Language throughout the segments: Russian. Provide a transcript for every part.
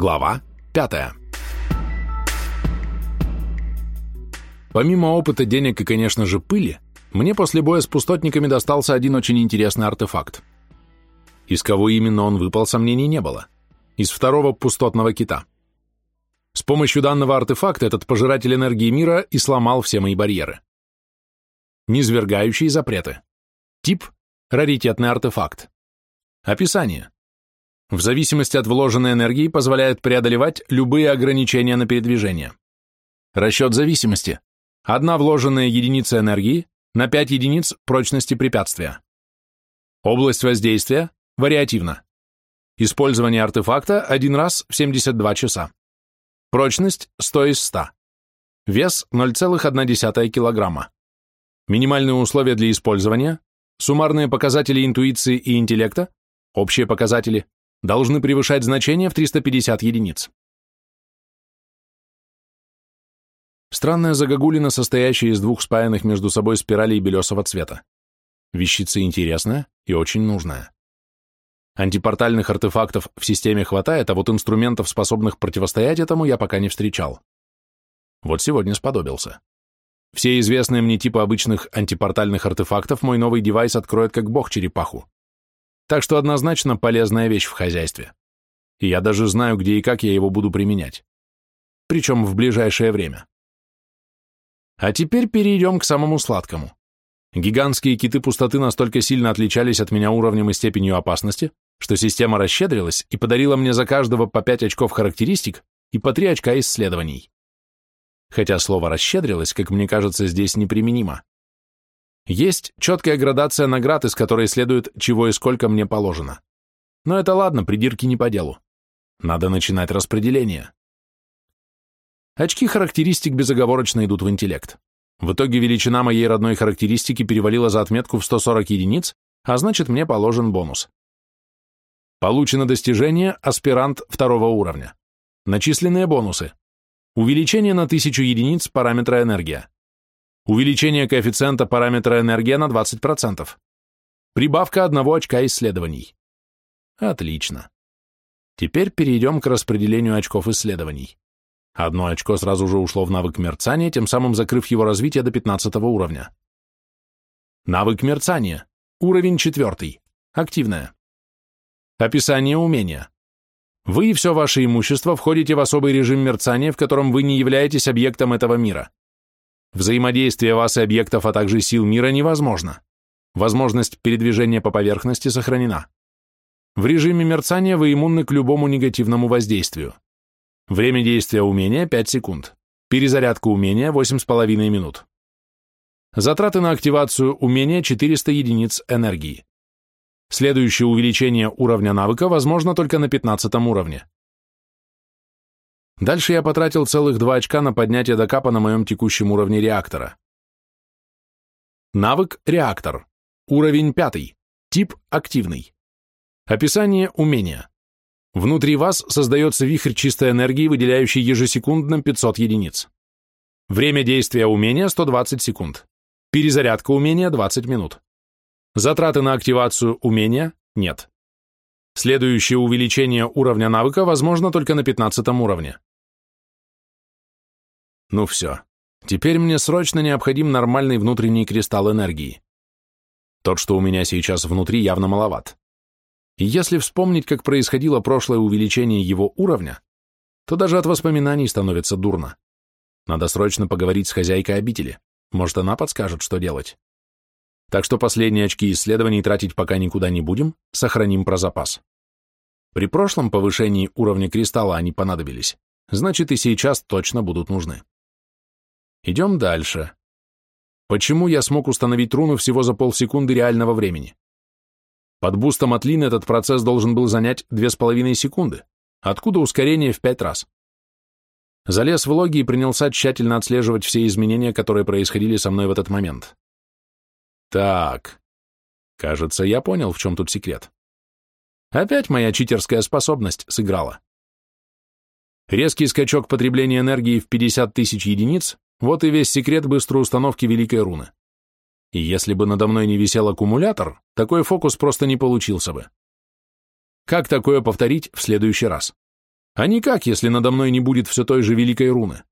Глава 5. Помимо опыта, денег и, конечно же, пыли, мне после боя с пустотниками достался один очень интересный артефакт. Из кого именно он выпал, сомнений не было. Из второго пустотного кита. С помощью данного артефакта этот пожиратель энергии мира и сломал все мои барьеры. Низвергающие запреты. Тип – раритетный артефакт. Описание. В зависимости от вложенной энергии позволяет преодолевать любые ограничения на передвижение. Расчет зависимости. Одна вложенная единица энергии на 5 единиц прочности препятствия. Область воздействия вариативна. Использование артефакта один раз в 72 часа. Прочность 100 из 100. Вес 0,1 кг. Минимальные условия для использования, суммарные показатели интуиции и интеллекта, общие показатели, должны превышать значение в 350 единиц. Странная загогулина, состоящая из двух спаянных между собой спиралей белесого цвета. Вещица интересная и очень нужная. Антипортальных артефактов в системе хватает, а вот инструментов, способных противостоять этому, я пока не встречал. Вот сегодня сподобился. Все известные мне типы обычных антипортальных артефактов мой новый девайс откроет как бог черепаху. Так что однозначно полезная вещь в хозяйстве. И я даже знаю, где и как я его буду применять. Причем в ближайшее время. А теперь перейдем к самому сладкому. Гигантские киты пустоты настолько сильно отличались от меня уровнем и степенью опасности, что система расщедрилась и подарила мне за каждого по 5 очков характеристик и по 3 очка исследований. Хотя слово «расщедрилось», как мне кажется, здесь неприменимо. Есть четкая градация наград, из которой следует, чего и сколько мне положено. Но это ладно, придирки не по делу. Надо начинать распределение. Очки характеристик безоговорочно идут в интеллект. В итоге величина моей родной характеристики перевалила за отметку в 140 единиц, а значит мне положен бонус. Получено достижение аспирант второго уровня. Начисленные бонусы. Увеличение на 1000 единиц параметра энергия. Увеличение коэффициента параметра энергия на 20%. Прибавка одного очка исследований. Отлично. Теперь перейдем к распределению очков исследований. Одно очко сразу же ушло в навык мерцания, тем самым закрыв его развитие до 15 уровня. Навык мерцания. Уровень 4. Активное. Описание умения. Вы и все ваше имущество входите в особый режим мерцания, в котором вы не являетесь объектом этого мира. Взаимодействие вас и объектов, а также сил мира невозможно. Возможность передвижения по поверхности сохранена. В режиме мерцания вы иммунны к любому негативному воздействию. Время действия умения 5 секунд. Перезарядка умения 8,5 минут. Затраты на активацию умения 400 единиц энергии. Следующее увеличение уровня навыка возможно только на 15 уровне. Дальше я потратил целых два очка на поднятие до капа на моем текущем уровне реактора. Навык «Реактор». Уровень пятый. Тип «Активный». Описание умения. Внутри вас создается вихрь чистой энергии, выделяющий ежесекундно 500 единиц. Время действия умения 120 секунд. Перезарядка умения 20 минут. Затраты на активацию умения нет. Следующее увеличение уровня навыка возможно только на 15 уровне. Ну все. Теперь мне срочно необходим нормальный внутренний кристалл энергии. Тот, что у меня сейчас внутри, явно маловат. И если вспомнить, как происходило прошлое увеличение его уровня, то даже от воспоминаний становится дурно. Надо срочно поговорить с хозяйкой обители. Может, она подскажет, что делать. Так что последние очки исследований тратить пока никуда не будем, сохраним про запас. При прошлом повышении уровня кристалла они понадобились, значит и сейчас точно будут нужны. Идем дальше. Почему я смог установить руну всего за полсекунды реального времени? Под бустом от Лин этот процесс должен был занять 2,5 секунды, откуда ускорение в 5 раз. Залез в логи и принялся тщательно отслеживать все изменения, которые происходили со мной в этот момент. Так, кажется, я понял, в чем тут секрет. Опять моя читерская способность сыграла. Резкий скачок потребления энергии в 50 тысяч единиц вот и весь секрет быстрой установки Великой Руны. И если бы надо мной не висел аккумулятор, такой фокус просто не получился бы. Как такое повторить в следующий раз? А никак, если надо мной не будет все той же великой руны.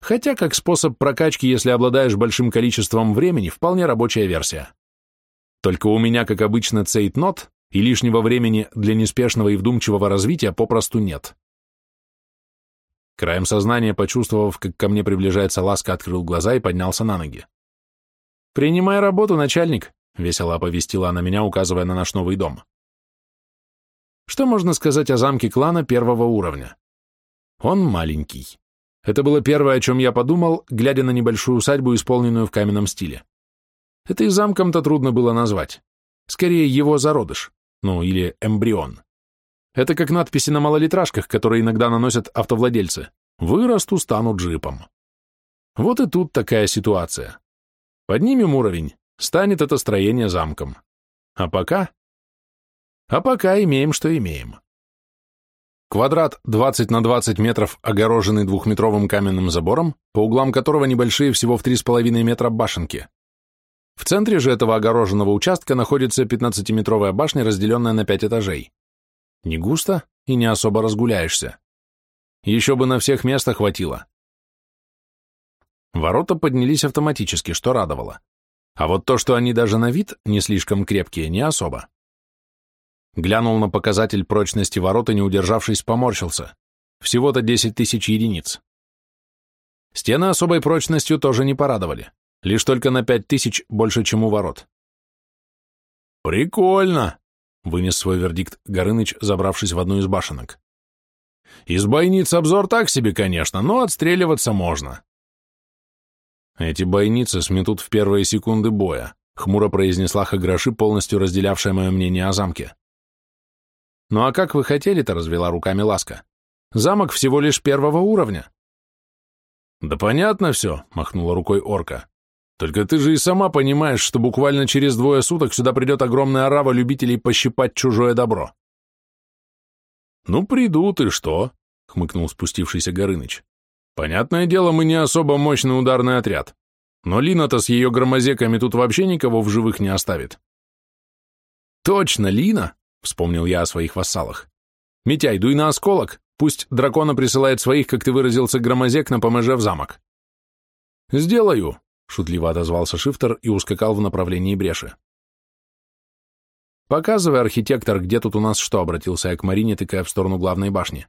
Хотя, как способ прокачки, если обладаешь большим количеством времени, вполне рабочая версия. Только у меня, как обычно, цейтнот, и лишнего времени для неспешного и вдумчивого развития попросту нет. Краем сознания, почувствовав, как ко мне приближается ласка, открыл глаза и поднялся на ноги. «Принимай работу, начальник», — весело оповестила она меня, указывая на наш новый дом. Что можно сказать о замке клана первого уровня? Он маленький. Это было первое, о чем я подумал, глядя на небольшую усадьбу, исполненную в каменном стиле. Это и замком-то трудно было назвать. Скорее, его зародыш, ну или эмбрион. Это как надписи на малолитражках, которые иногда наносят автовладельцы. Вырасту, стану джипом. Вот и тут такая ситуация. Поднимем уровень, станет это строение замком. А пока а пока имеем, что имеем. Квадрат 20 на 20 метров, огороженный двухметровым каменным забором, по углам которого небольшие всего в 3,5 метра башенки. В центре же этого огороженного участка находится 15-метровая башня, разделенная на 5 этажей. Не густо и не особо разгуляешься. Еще бы на всех места хватило. Ворота поднялись автоматически, что радовало. А вот то, что они даже на вид не слишком крепкие, не особо. Глянул на показатель прочности ворот и, не удержавшись, поморщился. Всего-то 10 тысяч единиц. Стены особой прочностью тоже не порадовали. Лишь только на 5 тысяч больше, чем у ворот. «Прикольно!» — вынес свой вердикт Горыныч, забравшись в одну из башенок. «Из бойниц обзор так себе, конечно, но отстреливаться можно». «Эти бойницы сметут в первые секунды боя», — хмуро произнесла Хаграши, полностью разделявшая мое мнение о замке. «Ну а как вы хотели-то?» — развела руками Ласка. «Замок всего лишь первого уровня». «Да понятно все», — махнула рукой орка. «Только ты же и сама понимаешь, что буквально через двое суток сюда придет огромная орава любителей пощипать чужое добро». «Ну, придут, и что?» — хмыкнул спустившийся Горыныч. «Понятное дело, мы не особо мощный ударный отряд, но Лина-то с ее громозеками тут вообще никого в живых не оставит». «Точно, Лина!» Вспомнил я о своих вассалах. «Митяй, дуй на осколок, пусть дракона присылает своих, как ты выразился, громозек на поможе в замок». «Сделаю», — шутливо отозвался Шифтер и ускакал в направлении бреши. «Показывай, архитектор, где тут у нас что?» — обратился я к Марине, тыкая в сторону главной башни.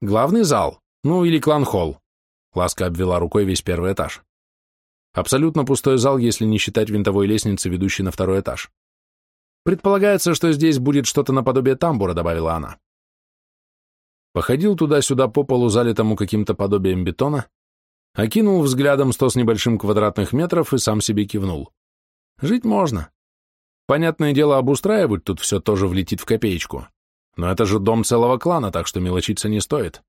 «Главный зал, ну или клан-холл», — Ласка обвела рукой весь первый этаж. Абсолютно пустой зал, если не считать винтовой лестницы, ведущей на второй этаж. Предполагается, что здесь будет что-то наподобие тамбура, добавила она. Походил туда-сюда по полу, залитому каким-то подобием бетона, окинул взглядом сто с небольшим квадратных метров и сам себе кивнул. Жить можно. Понятное дело, обустраивать тут все тоже влетит в копеечку. Но это же дом целого клана, так что мелочиться не стоит.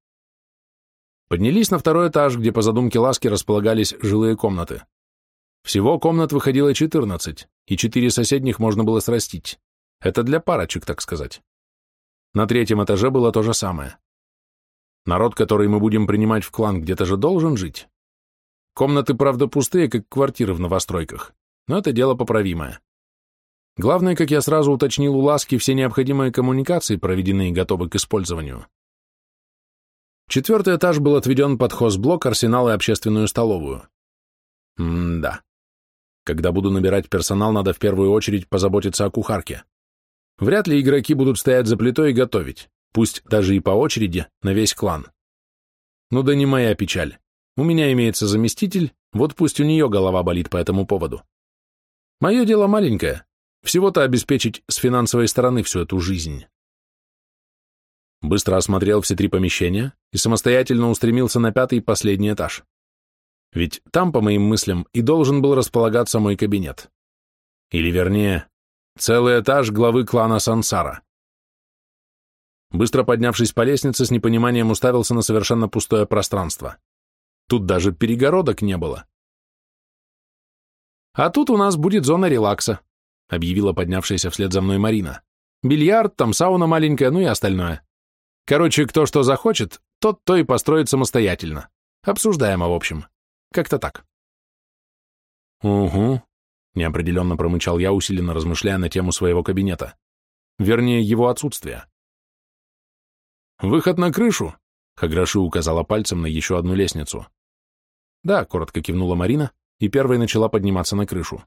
Поднялись на второй этаж, где по задумке Ласки располагались жилые комнаты. Всего комнат выходило 14, и четыре соседних можно было срастить. Это для парочек, так сказать. На третьем этаже было то же самое. Народ, который мы будем принимать в клан, где-то же должен жить. Комнаты, правда, пустые, как квартиры в новостройках, но это дело поправимое. Главное, как я сразу уточнил у Ласки, все необходимые коммуникации проведены и готовы к использованию. Четвертый этаж был отведен под хозблок, арсенал и общественную столовую. М-да. Когда буду набирать персонал, надо в первую очередь позаботиться о кухарке. Вряд ли игроки будут стоять за плитой и готовить, пусть даже и по очереди, на весь клан. Ну да не моя печаль. У меня имеется заместитель, вот пусть у нее голова болит по этому поводу. Мое дело маленькое, всего-то обеспечить с финансовой стороны всю эту жизнь. Быстро осмотрел все три помещения и самостоятельно устремился на пятый и последний этаж. Ведь там, по моим мыслям, и должен был располагаться мой кабинет. Или, вернее, целый этаж главы клана Сансара. Быстро поднявшись по лестнице, с непониманием уставился на совершенно пустое пространство. Тут даже перегородок не было. «А тут у нас будет зона релакса», — объявила поднявшаяся вслед за мной Марина. «Бильярд, там сауна маленькая, ну и остальное. Короче, кто что захочет, тот то и построит самостоятельно. Обсуждаемо, в общем. Как-то так. Угу, неопределенно промычал я, усиленно размышляя на тему своего кабинета. Вернее, его отсутствия. «Выход на крышу!» — Хаграши указала пальцем на еще одну лестницу. «Да», — коротко кивнула Марина и первой начала подниматься на крышу.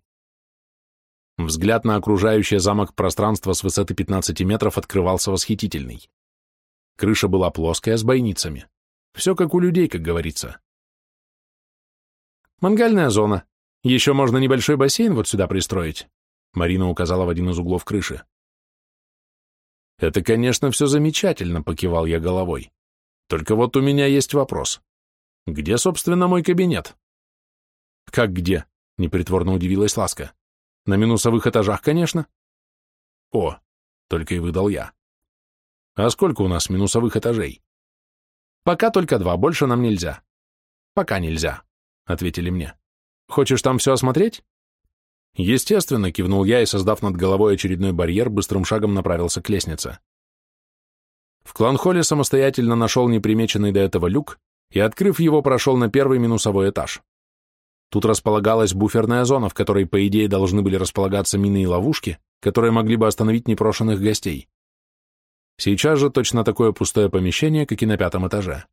Взгляд на окружающее замок пространство с высоты 15 метров открывался восхитительный. Крыша была плоская, с бойницами. Все как у людей, как говорится. «Мангальная зона. Еще можно небольшой бассейн вот сюда пристроить», Марина указала в один из углов крыши. «Это, конечно, все замечательно», — покивал я головой. «Только вот у меня есть вопрос. Где, собственно, мой кабинет?» «Как где?» — непритворно удивилась Ласка. «На минусовых этажах, конечно». «О!» — только и выдал я. «А сколько у нас минусовых этажей?» «Пока только два, больше нам нельзя». «Пока нельзя», — ответили мне. «Хочешь там все осмотреть?» Естественно, кивнул я и, создав над головой очередной барьер, быстрым шагом направился к лестнице. В кланхолле самостоятельно нашел непримеченный до этого люк и, открыв его, прошел на первый минусовой этаж. Тут располагалась буферная зона, в которой, по идее, должны были располагаться мины и ловушки, которые могли бы остановить непрошенных гостей. Сейчас же точно такое пустое помещение, как и на пятом этаже.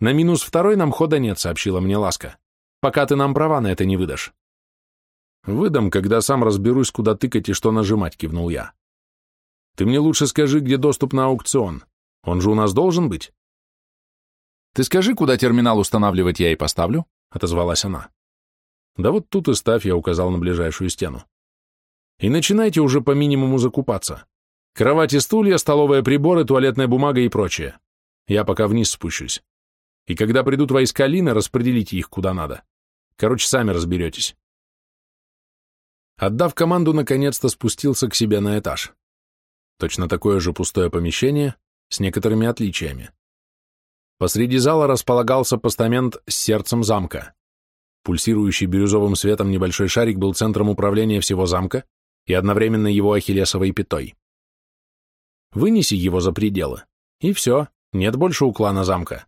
«На минус второй нам хода нет», — сообщила мне Ласка, «пока ты нам права на это не выдашь». «Выдам, когда сам разберусь, куда тыкать и что нажимать», — кивнул я. «Ты мне лучше скажи, где доступ на аукцион. Он же у нас должен быть?» «Ты скажи, куда терминал устанавливать я и поставлю?» — отозвалась она. «Да вот тут и ставь», — я указал на ближайшую стену. «И начинайте уже по минимуму закупаться. Кровати, стулья, столовые приборы, туалетная бумага и прочее. Я пока вниз спущусь. И когда придут войска Лины, распределите их куда надо. Короче, сами разберетесь». Отдав команду, наконец-то спустился к себе на этаж. Точно такое же пустое помещение, с некоторыми отличиями. Посреди зала располагался постамент с сердцем замка. Пульсирующий бирюзовым светом небольшой шарик был центром управления всего замка и одновременно его ахиллесовой пятой. Вынеси его за пределы, и все, нет больше у замка.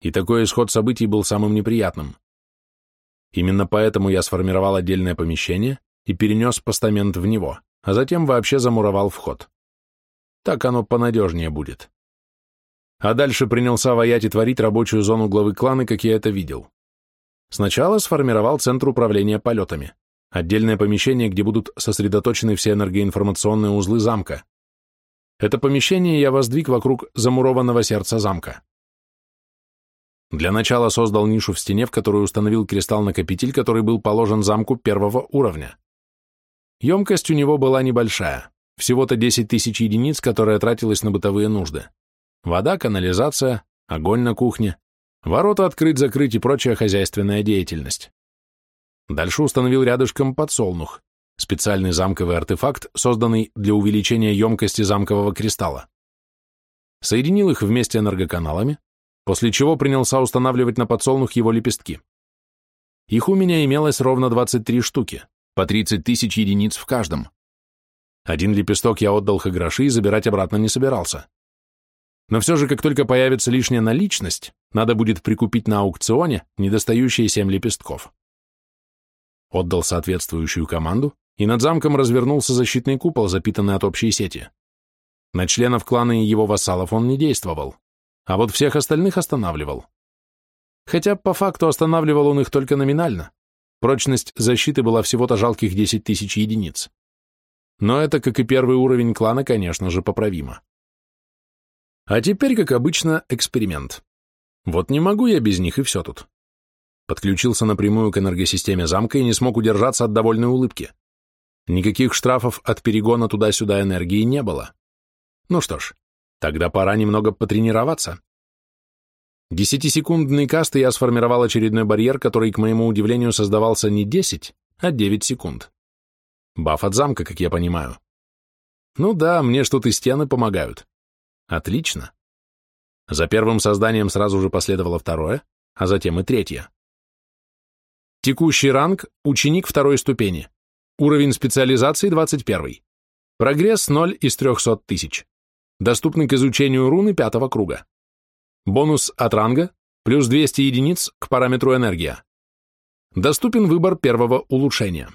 И такой исход событий был самым неприятным. Именно поэтому я сформировал отдельное помещение и перенес постамент в него, а затем вообще замуровал вход. Так оно понадежнее будет. А дальше принялся воять и творить рабочую зону главы клана, как я это видел. Сначала сформировал центр управления полетами, отдельное помещение, где будут сосредоточены все энергоинформационные узлы замка. Это помещение я воздвиг вокруг замурованного сердца замка. Для начала создал нишу в стене, в которую установил кристалл-накопитель, который был положен замку первого уровня. Емкость у него была небольшая, всего-то 10 тысяч единиц, которая тратилась на бытовые нужды. Вода, канализация, огонь на кухне, ворота открыть-закрыть и прочая хозяйственная деятельность. Дальше установил рядышком подсолнух, специальный замковый артефакт, созданный для увеличения емкости замкового кристалла. Соединил их вместе энергоканалами, после чего принялся устанавливать на подсолнух его лепестки. Их у меня имелось ровно 23 штуки, по 30 тысяч единиц в каждом. Один лепесток я отдал Хаграши и забирать обратно не собирался. Но все же, как только появится лишняя наличность, надо будет прикупить на аукционе недостающие семь лепестков. Отдал соответствующую команду, и над замком развернулся защитный купол, запитанный от общей сети. На членов клана и его вассалов он не действовал а вот всех остальных останавливал. Хотя по факту останавливал он их только номинально. Прочность защиты была всего-то жалких 10 тысяч единиц. Но это, как и первый уровень клана, конечно же, поправимо. А теперь, как обычно, эксперимент. Вот не могу я без них, и все тут. Подключился напрямую к энергосистеме замка и не смог удержаться от довольной улыбки. Никаких штрафов от перегона туда-сюда энергии не было. Ну что ж, Тогда пора немного потренироваться. Десятисекундный каст, я сформировал очередной барьер, который, к моему удивлению, создавался не 10, а 9 секунд. Баф от замка, как я понимаю. Ну да, мне что-то стены помогают. Отлично. За первым созданием сразу же последовало второе, а затем и третье. Текущий ранг – ученик второй ступени. Уровень специализации – 21. Прогресс – 0 из 300 тысяч. Доступны к изучению руны пятого круга. Бонус от ранга плюс 200 единиц к параметру энергия. Доступен выбор первого улучшения.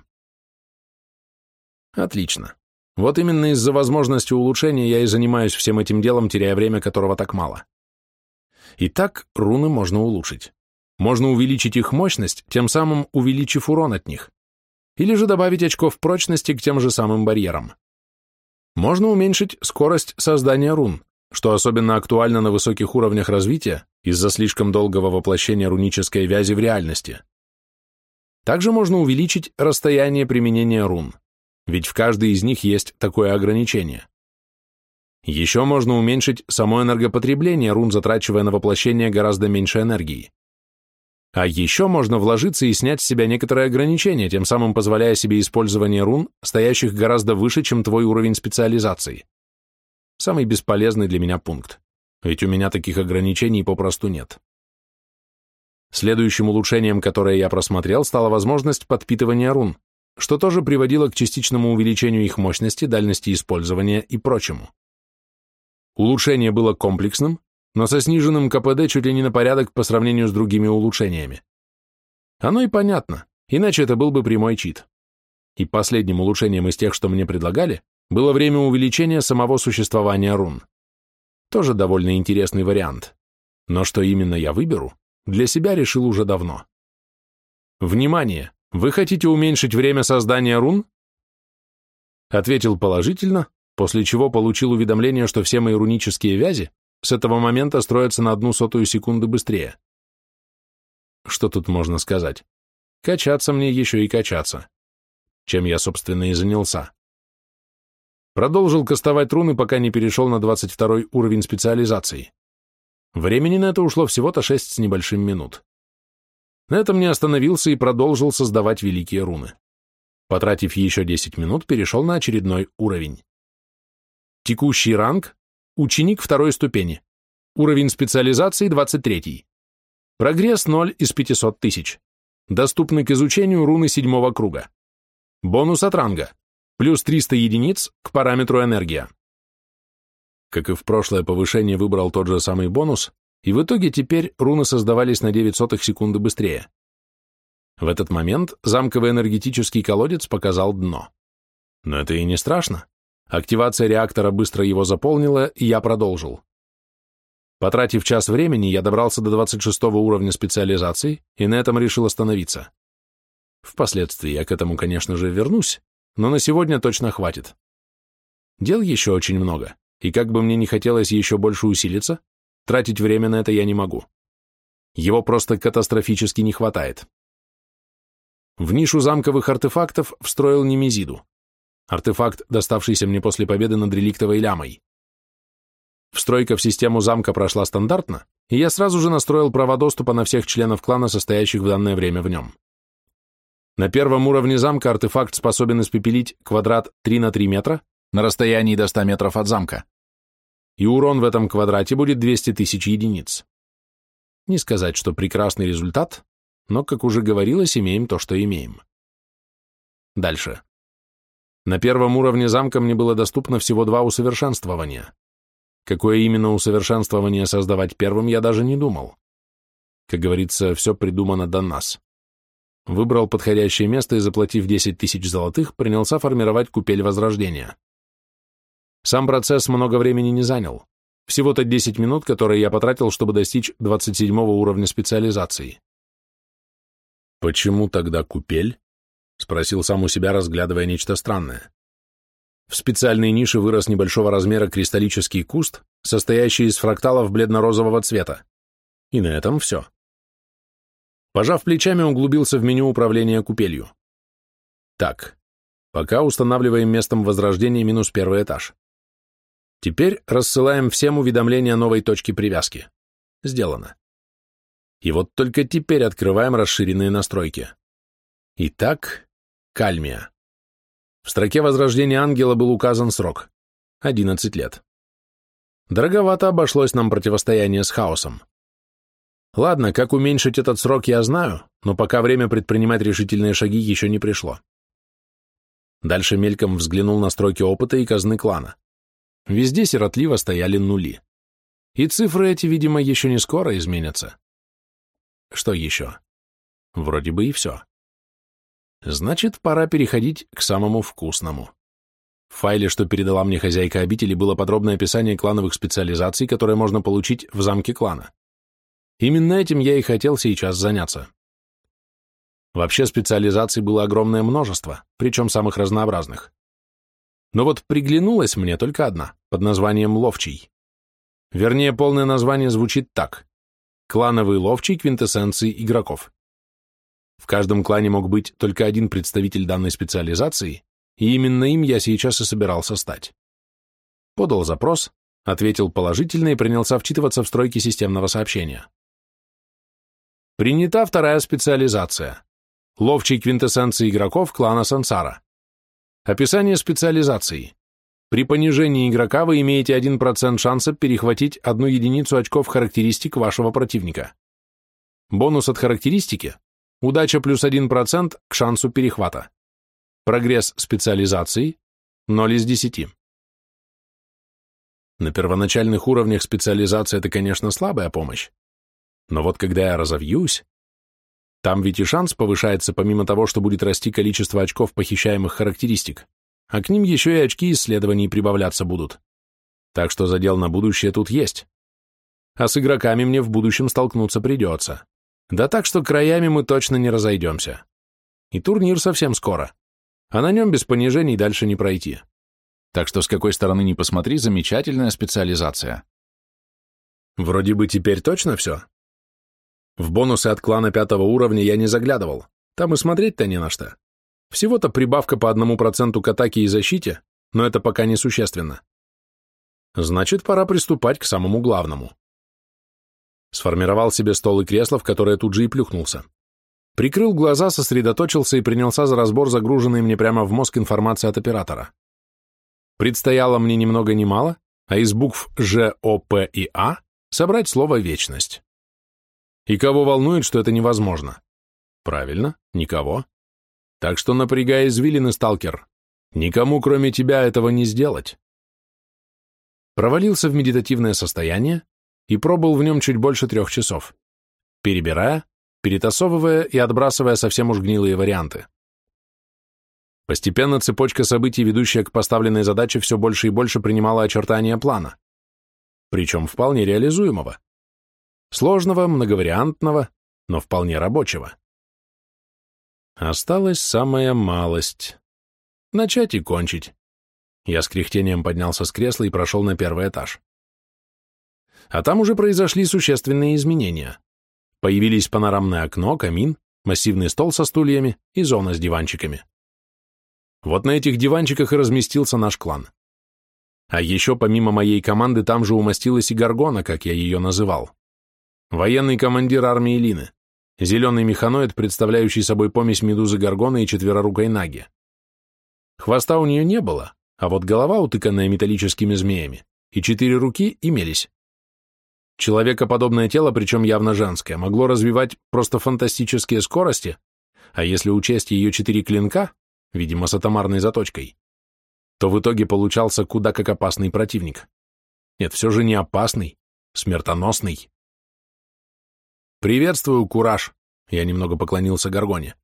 Отлично. Вот именно из-за возможности улучшения я и занимаюсь всем этим делом, теряя время, которого так мало. Итак, руны можно улучшить. Можно увеличить их мощность, тем самым увеличив урон от них. Или же добавить очков прочности к тем же самым барьерам. Можно уменьшить скорость создания рун, что особенно актуально на высоких уровнях развития из-за слишком долгого воплощения рунической вязи в реальности. Также можно увеличить расстояние применения рун, ведь в каждой из них есть такое ограничение. Еще можно уменьшить само энергопотребление рун, затрачивая на воплощение гораздо меньше энергии. А еще можно вложиться и снять с себя некоторые ограничения, тем самым позволяя себе использование рун, стоящих гораздо выше, чем твой уровень специализации. Самый бесполезный для меня пункт, ведь у меня таких ограничений попросту нет. Следующим улучшением, которое я просмотрел, стала возможность подпитывания рун, что тоже приводило к частичному увеличению их мощности, дальности использования и прочему. Улучшение было комплексным, но со сниженным КПД чуть ли не на порядок по сравнению с другими улучшениями. Оно и понятно, иначе это был бы прямой чит. И последним улучшением из тех, что мне предлагали, было время увеличения самого существования рун. Тоже довольно интересный вариант. Но что именно я выберу, для себя решил уже давно. Внимание! Вы хотите уменьшить время создания рун? Ответил положительно, после чего получил уведомление, что все мои рунические вязи с этого момента строятся на одну сотую секунды быстрее. Что тут можно сказать? Качаться мне еще и качаться. Чем я, собственно, и занялся. Продолжил кастовать руны, пока не перешел на 22 уровень специализации. Времени на это ушло всего-то 6 с небольшим минут. На этом не остановился и продолжил создавать великие руны. Потратив еще 10 минут, перешел на очередной уровень. Текущий ранг Ученик второй ступени. Уровень специализации 23. Прогресс 0 из 500 тысяч. Доступны к изучению руны седьмого круга. Бонус от ранга. Плюс 300 единиц к параметру энергия. Как и в прошлое повышение выбрал тот же самый бонус, и в итоге теперь руны создавались на 9 сотых секунды быстрее. В этот момент замковый энергетический колодец показал дно. Но это и не страшно. Активация реактора быстро его заполнила, и я продолжил. Потратив час времени, я добрался до 26 уровня специализации и на этом решил остановиться. Впоследствии я к этому, конечно же, вернусь, но на сегодня точно хватит. Дел еще очень много, и как бы мне не хотелось еще больше усилиться, тратить время на это я не могу. Его просто катастрофически не хватает. В нишу замковых артефактов встроил Немезиду. Артефакт, доставшийся мне после победы над реликтовой лямой. Встройка в систему замка прошла стандартно, и я сразу же настроил права доступа на всех членов клана, состоящих в данное время в нем. На первом уровне замка артефакт способен испепелить квадрат 3 на 3 метра на расстоянии до 100 метров от замка. И урон в этом квадрате будет 200 тысяч единиц. Не сказать, что прекрасный результат, но, как уже говорилось, имеем то, что имеем. Дальше. На первом уровне замка мне было доступно всего два усовершенствования. Какое именно усовершенствование создавать первым, я даже не думал. Как говорится, все придумано до нас. Выбрал подходящее место и, заплатив 10 тысяч золотых, принялся формировать купель Возрождения. Сам процесс много времени не занял. Всего-то 10 минут, которые я потратил, чтобы достичь 27 уровня специализации. Почему тогда купель? — спросил сам у себя, разглядывая нечто странное. В специальной нише вырос небольшого размера кристаллический куст, состоящий из фракталов бледно-розового цвета. И на этом все. Пожав плечами, углубился в меню управления купелью. Так, пока устанавливаем местом возрождения минус первый этаж. Теперь рассылаем всем уведомления новой точки привязки. Сделано. И вот только теперь открываем расширенные настройки. Итак, Кальмия. В строке возрождения ангела был указан срок – 11 лет. Дороговато обошлось нам противостояние с хаосом. Ладно, как уменьшить этот срок, я знаю, но пока время предпринимать решительные шаги еще не пришло. Дальше мельком взглянул на строки опыта и казны клана. Везде сиротливо стояли нули. И цифры эти, видимо, еще не скоро изменятся. Что еще? Вроде бы и все. Значит, пора переходить к самому вкусному. В файле, что передала мне хозяйка обители, было подробное описание клановых специализаций, которые можно получить в замке клана. Именно этим я и хотел сейчас заняться. Вообще специализаций было огромное множество, причем самых разнообразных. Но вот приглянулась мне только одна, под названием «Ловчий». Вернее, полное название звучит так. Клановый ловчий квинтэссенции игроков. В каждом клане мог быть только один представитель данной специализации, и именно им я сейчас и собирался стать. Подал запрос, ответил положительно и принялся вчитываться в стройки системного сообщения. Принята вторая специализация. Ловчий квинтэссенции игроков клана Сансара. Описание специализации. При понижении игрока вы имеете 1% шанса перехватить одну единицу очков характеристик вашего противника. Бонус от характеристики – удача плюс 1% к шансу перехвата. Прогресс специализации – 0 из 10. На первоначальных уровнях специализация – это, конечно, слабая помощь. Но вот когда я разовьюсь, там ведь и шанс повышается помимо того, что будет расти количество очков похищаемых характеристик а к ним еще и очки исследований прибавляться будут. Так что задел на будущее тут есть. А с игроками мне в будущем столкнуться придется. Да так, что краями мы точно не разойдемся. И турнир совсем скоро. А на нем без понижений дальше не пройти. Так что с какой стороны ни посмотри, замечательная специализация. Вроде бы теперь точно все. В бонусы от клана пятого уровня я не заглядывал. Там и смотреть-то не на что. Всего-то прибавка по одному проценту к атаке и защите, но это пока не существенно. Значит, пора приступать к самому главному. Сформировал себе стол и кресло, в которое тут же и плюхнулся. Прикрыл глаза, сосредоточился и принялся за разбор загруженной мне прямо в мозг информации от оператора. Предстояло мне ни много ни мало, а из букв Ж, О, П и А собрать слово «вечность». И кого волнует, что это невозможно? Правильно, никого. Так что напрягай извилины, сталкер. Никому, кроме тебя, этого не сделать. Провалился в медитативное состояние и пробыл в нем чуть больше трех часов, перебирая, перетасовывая и отбрасывая совсем уж гнилые варианты. Постепенно цепочка событий, ведущая к поставленной задаче, все больше и больше принимала очертания плана, причем вполне реализуемого. Сложного, многовариантного, но вполне рабочего. Осталась самая малость. Начать и кончить. Я с кряхтением поднялся с кресла и прошел на первый этаж. А там уже произошли существенные изменения. Появились панорамное окно, камин, массивный стол со стульями и зона с диванчиками. Вот на этих диванчиках и разместился наш клан. А еще помимо моей команды там же умостилась и Гаргона, как я ее называл. Военный командир армии Лины. Зеленый механоид, представляющий собой помесь медузы Гаргона и четверорукой Наги. Хвоста у нее не было, а вот голова, утыканная металлическими змеями, и четыре руки имелись. Человекоподобное тело, причем явно женское, могло развивать просто фантастические скорости, а если учесть ее четыре клинка, видимо, с атомарной заточкой, то в итоге получался куда как опасный противник. Нет, все же не опасный, смертоносный. «Приветствую, Кураж!» Я немного поклонился Гаргоне.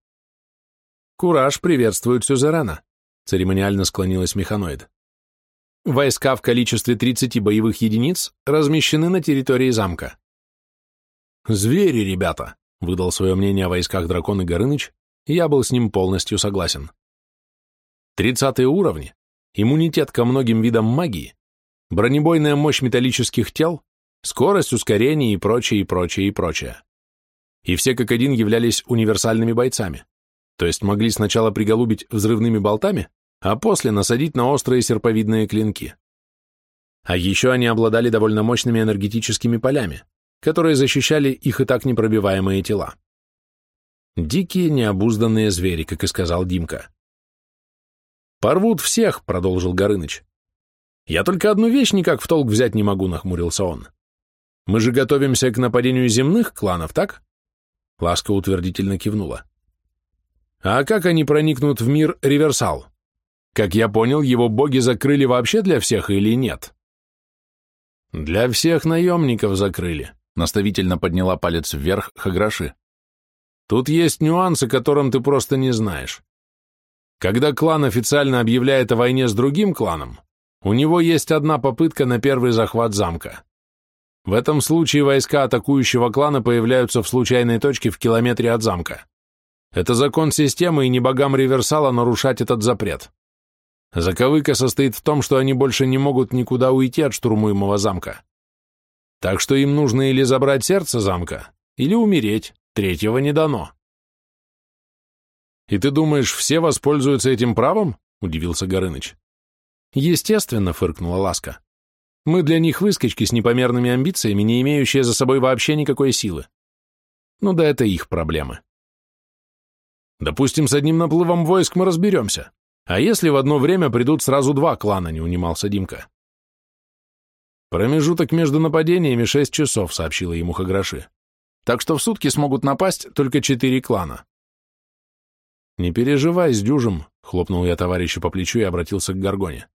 «Кураж приветствует Сюзерена», — церемониально склонилась механоид. «Войска в количестве 30 боевых единиц размещены на территории замка». «Звери, ребята!» — выдал свое мнение о войсках дракон и Горыныч, и я был с ним полностью согласен. Тридцатые уровни, иммунитет ко многим видам магии, бронебойная мощь металлических тел, скорость, ускорение и прочее, и прочее, и прочее. И все как один являлись универсальными бойцами, то есть могли сначала приголубить взрывными болтами, а после насадить на острые серповидные клинки. А еще они обладали довольно мощными энергетическими полями, которые защищали их и так непробиваемые тела. Дикие, необузданные звери, как и сказал Димка. «Порвут всех», — продолжил Горыныч. «Я только одну вещь никак в толк взять не могу», — нахмурился он. Мы же готовимся к нападению земных кланов, так? Ласка утвердительно кивнула. А как они проникнут в мир Реверсал? Как я понял, его боги закрыли вообще для всех или нет? Для всех наемников закрыли, наставительно подняла палец вверх Хаграши. Тут есть нюансы, которым ты просто не знаешь. Когда клан официально объявляет о войне с другим кланом, у него есть одна попытка на первый захват замка. В этом случае войска атакующего клана появляются в случайной точке в километре от замка. Это закон системы, и не богам Реверсала нарушать этот запрет. Заковыка состоит в том, что они больше не могут никуда уйти от штурмуемого замка. Так что им нужно или забрать сердце замка, или умереть, третьего не дано. «И ты думаешь, все воспользуются этим правом?» — удивился Горыныч. «Естественно», — фыркнула Ласка. «Мы для них выскочки с непомерными амбициями, не имеющие за собой вообще никакой силы. Ну да это их проблемы». «Допустим, с одним наплывом войск мы разберемся. А если в одно время придут сразу два клана?» — не унимался Димка. «Промежуток между нападениями шесть часов», — сообщила ему Хаграши. «Так что в сутки смогут напасть только четыре клана». «Не переживай, с дюжем», — хлопнул я товарищу по плечу и обратился к Гаргоне.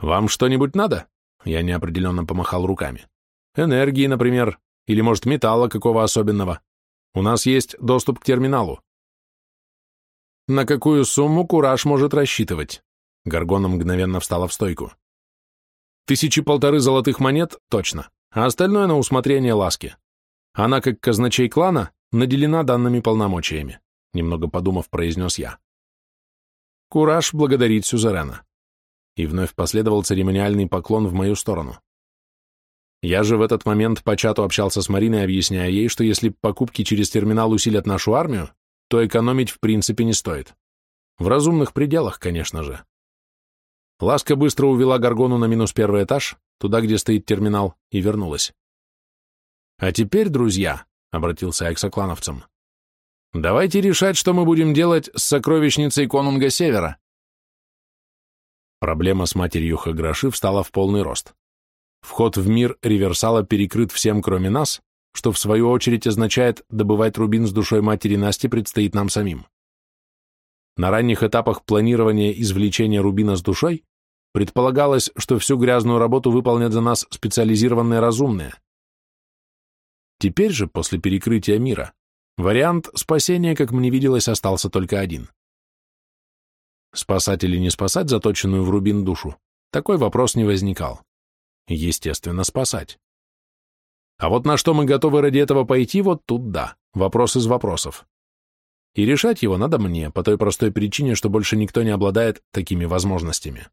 «Вам что-нибудь надо?» — я неопределенно помахал руками. «Энергии, например, или, может, металла какого особенного. У нас есть доступ к терминалу». «На какую сумму Кураж может рассчитывать?» Гаргона мгновенно встала в стойку. «Тысячи полторы золотых монет, точно, а остальное на усмотрение ласки. Она, как казначей клана, наделена данными полномочиями немного подумав, произнес я. Кураж благодарит Сюзерена. И вновь последовал церемониальный поклон в мою сторону. Я же в этот момент по чату общался с Мариной, объясняя ей, что если покупки через терминал усилят нашу армию, то экономить в принципе не стоит. В разумных пределах, конечно же. Ласка быстро увела Гаргону на минус первый этаж, туда, где стоит терминал, и вернулась. «А теперь, друзья», — обратился я к соклановцам, Давайте решать, что мы будем делать с сокровищницей Конунга Севера. Проблема с матерью Хаграши встала в полный рост. Вход в мир Реверсала перекрыт всем, кроме нас, что в свою очередь означает, добывать рубин с душой матери Насти предстоит нам самим. На ранних этапах планирования извлечения рубина с душой предполагалось, что всю грязную работу выполнят за нас специализированные разумные. Теперь же, после перекрытия мира, Вариант спасения, как мне виделось, остался только один. Спасать или не спасать заточенную в рубин душу, такой вопрос не возникал. Естественно, спасать. А вот на что мы готовы ради этого пойти, вот тут да, вопрос из вопросов. И решать его надо мне, по той простой причине, что больше никто не обладает такими возможностями.